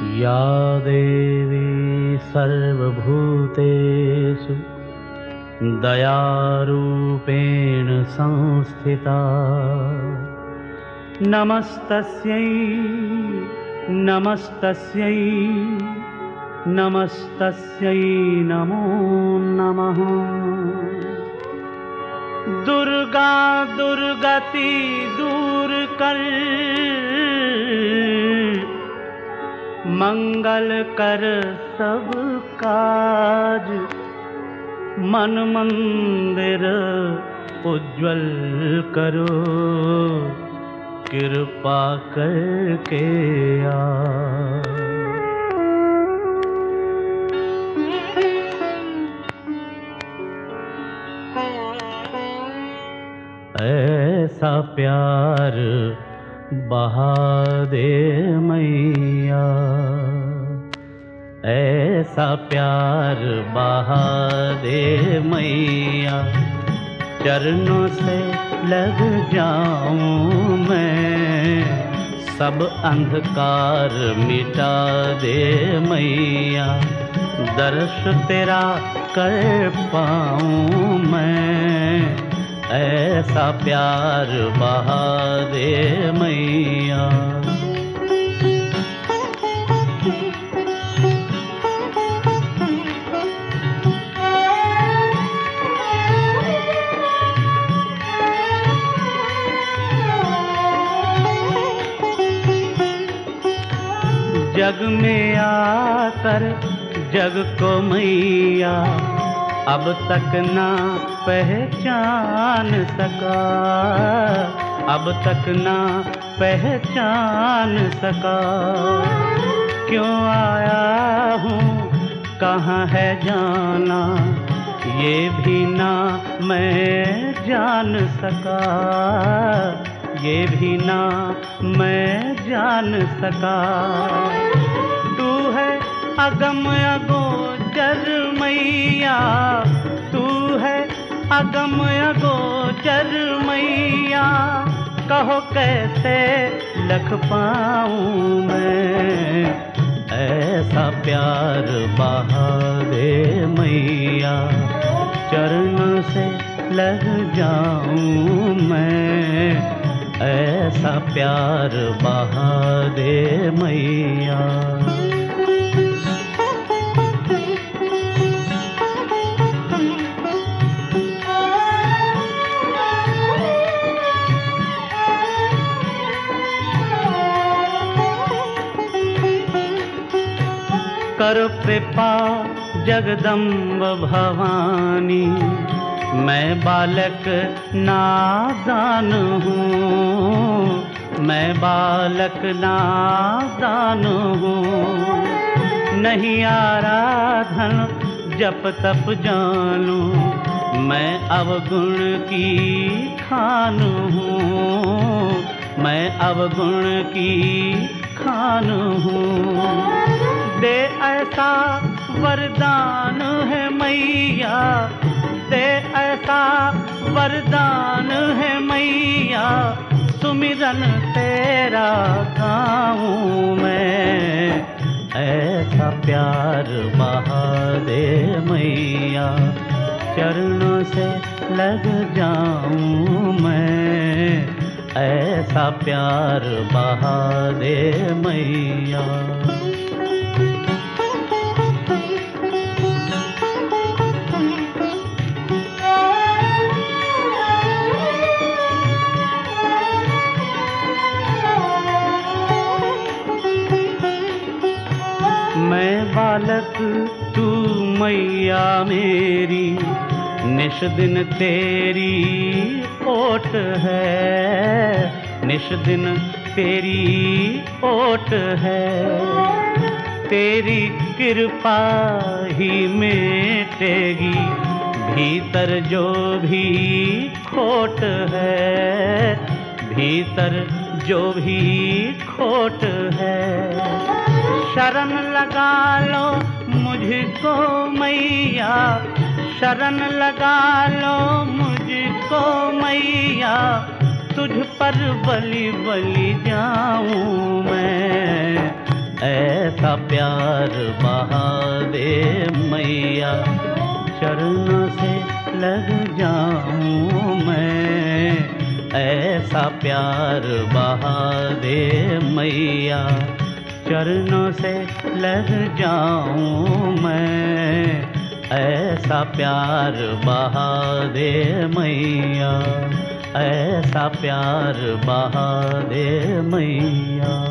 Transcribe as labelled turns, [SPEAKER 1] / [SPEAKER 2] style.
[SPEAKER 1] या देवी सर्वभूतेषु दयारूपेण संस्थिता। नमस्तस्यै नमस्तस्यै नमस्तस्यै नमो नमः। दुर्गा दुर्गति दूर कर मंगल कर सब काज। मन मंदिर उज्जवल करो। कृपा करके आ। ऐसा प्यार बहा दे मैया। ऐसा प्यार बहा दे मैया, चरणों से लग जाऊँ मैं। सब अंधकार मिटा दे मैया, दर्श तेरा कर पाऊँ मैं। ऐसा प्यार बहा दे मैया। जग में आकर जग को मैया अब तक ना पहचान सका। अब तक ना पहचान सका। क्यों आया हूँ, कहाँ है जाना? ये भी ना मैं जान सका। ये भी ना मैं जान सका। तू है अगम अगोचर मैया। तू है अगम अगोचर मैया। कहो कैसे लख पाऊँ मैं? ऐसा प्यार बहा दे मैया। चरण से लग जाऊँ मैं। ऐसा प्यार बहा दे मैया। कर कृपा जगदम्ब भवानी। मैं बालक नादान हूँ। मैं बालक नादान हूँ। नहीं आराधन जप तप जानू। मैं अवगुण की खान हूँ। मैं अवगुण की खान हूँ। दे ऐसा वरदान है मैया वरदान है मैया, सुमिरन तेरा गाऊं मैं। ऐसा प्यार बहा दे मैया, चरणों से लग जाऊँ मैं। ऐसा प्यार बहा दे मैया। बालक तू मैया मेरी, निश दिन तेरी ओट है। निश दिन तेरी ओट है। तेरी कृपा ही मेटेगी, भीतर जो भी खोट है, भीतर जो भी खोट है। शरण लगा लो मुझको मैया। शरण लगा लो मुझको मैया। तुझ पर बलि बलि जाऊँ मैं। ऐसा प्यार बहा दे मैया, चरणों से लग जाऊँ मैं। ऐसा प्यार बहा दे मैया। चरणों से लग जाऊँ मैं। ऐसा प्यार बहा दे मैया। ऐसा प्यार बहा दे मैया।